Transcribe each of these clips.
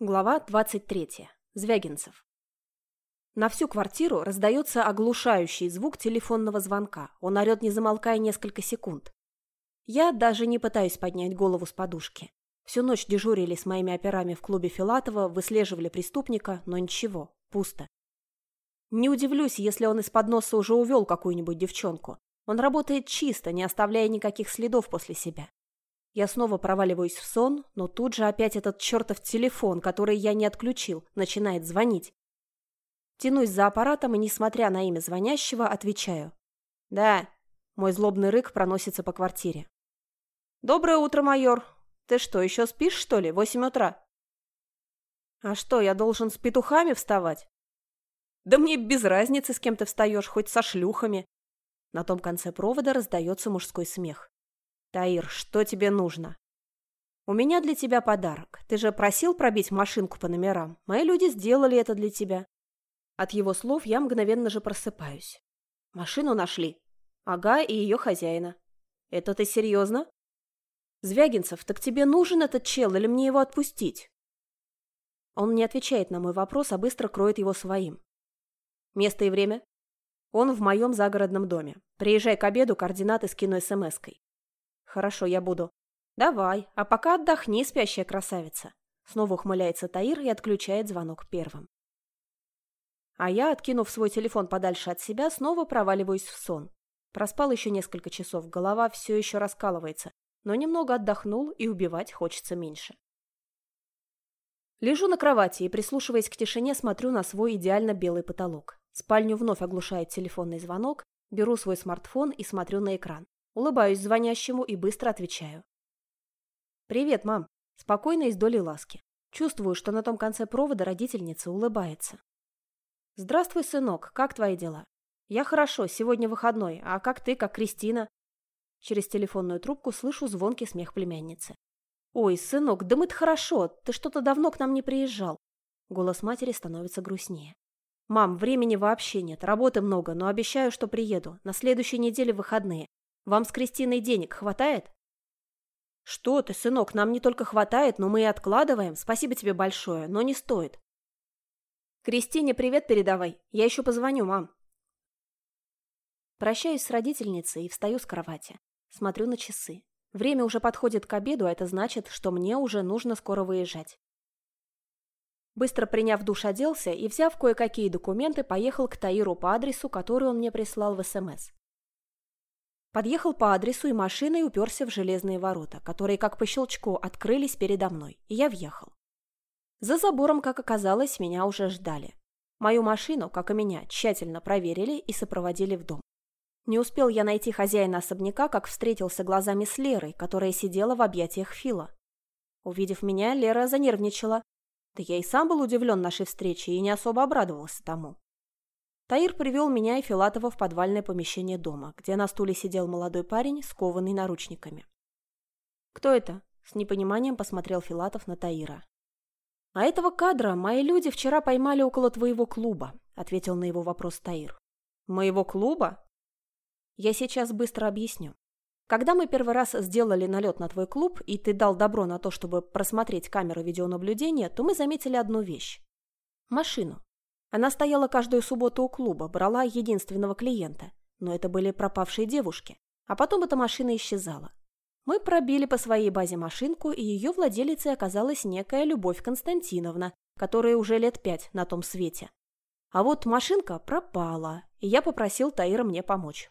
Глава 23. Звягинцев. На всю квартиру раздается оглушающий звук телефонного звонка. Он орет, не замолкая несколько секунд. Я даже не пытаюсь поднять голову с подушки. Всю ночь дежурили с моими операми в клубе Филатова, выслеживали преступника, но ничего, пусто. Не удивлюсь, если он из-под носа уже увел какую-нибудь девчонку. Он работает чисто, не оставляя никаких следов после себя. Я снова проваливаюсь в сон, но тут же опять этот чертов телефон, который я не отключил, начинает звонить. Тянусь за аппаратом и, несмотря на имя звонящего, отвечаю. «Да». Мой злобный рык проносится по квартире. «Доброе утро, майор. Ты что, еще спишь, что ли? Восемь утра?» «А что, я должен с петухами вставать?» «Да мне без разницы, с кем ты встаешь, хоть со шлюхами». На том конце провода раздается мужской смех. «Таир, что тебе нужно?» «У меня для тебя подарок. Ты же просил пробить машинку по номерам. Мои люди сделали это для тебя». От его слов я мгновенно же просыпаюсь. «Машину нашли?» «Ага, и ее хозяина». «Это ты серьезно?» «Звягинцев, так тебе нужен этот чел или мне его отпустить?» Он не отвечает на мой вопрос, а быстро кроет его своим. Место и время? Он в моем загородном доме. Приезжай к обеду, координаты скину смс-кой. «Хорошо, я буду». «Давай, а пока отдохни, спящая красавица». Снова ухмыляется Таир и отключает звонок первым. А я, откинув свой телефон подальше от себя, снова проваливаюсь в сон. Проспал еще несколько часов, голова все еще раскалывается, но немного отдохнул и убивать хочется меньше. Лежу на кровати и, прислушиваясь к тишине, смотрю на свой идеально белый потолок. Спальню вновь оглушает телефонный звонок, беру свой смартфон и смотрю на экран. Улыбаюсь звонящему и быстро отвечаю. «Привет, мам!» Спокойно и с долей ласки. Чувствую, что на том конце провода родительница улыбается. «Здравствуй, сынок, как твои дела?» «Я хорошо, сегодня выходной, а как ты, как Кристина?» Через телефонную трубку слышу звонкий смех племянницы. «Ой, сынок, да мы-то хорошо, ты что-то давно к нам не приезжал». Голос матери становится грустнее. «Мам, времени вообще нет, работы много, но обещаю, что приеду. На следующей неделе выходные. Вам с Кристиной денег хватает?» «Что ты, сынок, нам не только хватает, но мы и откладываем. Спасибо тебе большое, но не стоит». «Кристине привет передавай. Я еще позвоню, мам». Прощаюсь с родительницей и встаю с кровати. Смотрю на часы. Время уже подходит к обеду, а это значит, что мне уже нужно скоро выезжать. Быстро приняв душ, оделся и, взяв кое-какие документы, поехал к Таиру по адресу, который он мне прислал в СМС. Подъехал по адресу и машиной уперся в железные ворота, которые как по щелчку открылись передо мной, и я въехал. За забором, как оказалось, меня уже ждали. Мою машину, как и меня, тщательно проверили и сопроводили в дом. Не успел я найти хозяина особняка, как встретился глазами с Лерой, которая сидела в объятиях Фила. Увидев меня, Лера занервничала. Да я и сам был удивлен нашей встрече и не особо обрадовался тому. Таир привел меня и Филатова в подвальное помещение дома, где на стуле сидел молодой парень, скованный наручниками. «Кто это?» – с непониманием посмотрел Филатов на Таира. «А этого кадра мои люди вчера поймали около твоего клуба», – ответил на его вопрос Таир. «Моего клуба?» «Я сейчас быстро объясню. Когда мы первый раз сделали налет на твой клуб, и ты дал добро на то, чтобы просмотреть камеры видеонаблюдения, то мы заметили одну вещь. Машину. Она стояла каждую субботу у клуба, брала единственного клиента. Но это были пропавшие девушки. А потом эта машина исчезала. Мы пробили по своей базе машинку, и ее владелицей оказалась некая Любовь Константиновна, которая уже лет пять на том свете. А вот машинка пропала, и я попросил Таира мне помочь.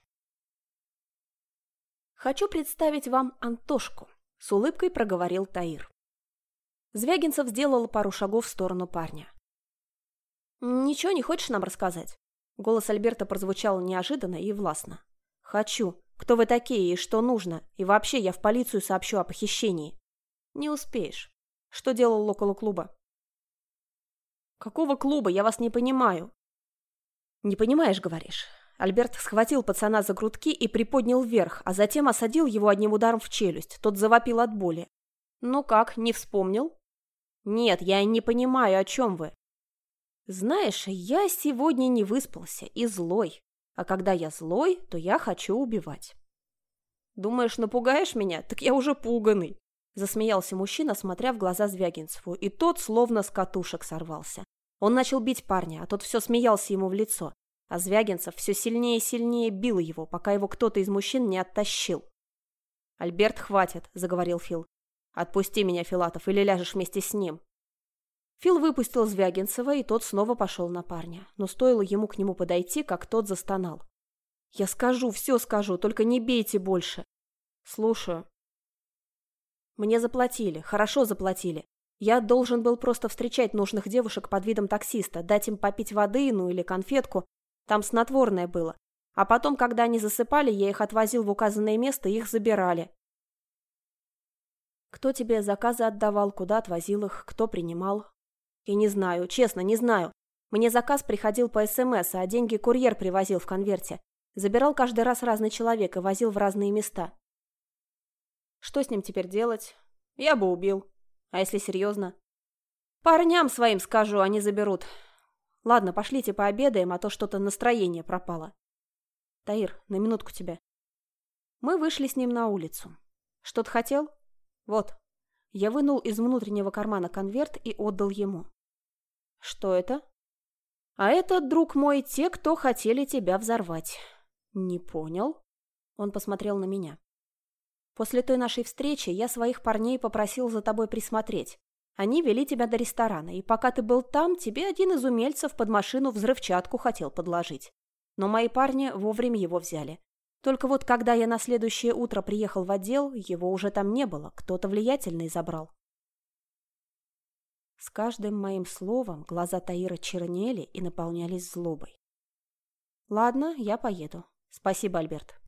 «Хочу представить вам Антошку», — с улыбкой проговорил Таир. Звягинцев сделал пару шагов в сторону парня. «Ничего не хочешь нам рассказать?» Голос Альберта прозвучал неожиданно и властно. «Хочу. Кто вы такие и что нужно? И вообще я в полицию сообщу о похищении». «Не успеешь. Что делал около клуба?» «Какого клуба? Я вас не понимаю». «Не понимаешь, говоришь?» Альберт схватил пацана за грудки и приподнял вверх, а затем осадил его одним ударом в челюсть. Тот завопил от боли. «Ну как, не вспомнил?» «Нет, я не понимаю, о чем вы». Знаешь, я сегодня не выспался и злой. А когда я злой, то я хочу убивать. Думаешь, напугаешь меня? Так я уже пуганый. Засмеялся мужчина, смотря в глаза Звягинцеву, и тот словно с катушек сорвался. Он начал бить парня, а тот все смеялся ему в лицо. А Звягинцев все сильнее и сильнее бил его, пока его кто-то из мужчин не оттащил. «Альберт, хватит», — заговорил Фил. «Отпусти меня, Филатов, или ляжешь вместе с ним». Фил выпустил Звягинцева, и тот снова пошел на парня. Но стоило ему к нему подойти, как тот застонал. «Я скажу, все скажу, только не бейте больше». «Слушаю». «Мне заплатили, хорошо заплатили. Я должен был просто встречать нужных девушек под видом таксиста, дать им попить воды, ну или конфетку. Там снотворное было. А потом, когда они засыпали, я их отвозил в указанное место и их забирали. Кто тебе заказы отдавал, куда отвозил их, кто принимал? Я не знаю, честно, не знаю. Мне заказ приходил по СМС, а деньги курьер привозил в конверте. Забирал каждый раз разный человек и возил в разные места. Что с ним теперь делать? Я бы убил. А если серьезно? Парням своим скажу, они заберут. Ладно, пошлите пообедаем, а то что-то настроение пропало. Таир, на минутку тебя. Мы вышли с ним на улицу. Что-то хотел? Вот. Я вынул из внутреннего кармана конверт и отдал ему. Что это? А это, друг мой, те, кто хотели тебя взорвать. Не понял? Он посмотрел на меня. После той нашей встречи я своих парней попросил за тобой присмотреть. Они вели тебя до ресторана, и пока ты был там, тебе один из умельцев под машину взрывчатку хотел подложить. Но мои парни вовремя его взяли. Только вот когда я на следующее утро приехал в отдел, его уже там не было, кто-то влиятельный забрал. С каждым моим словом глаза Таира чернели и наполнялись злобой. «Ладно, я поеду. Спасибо, Альберт».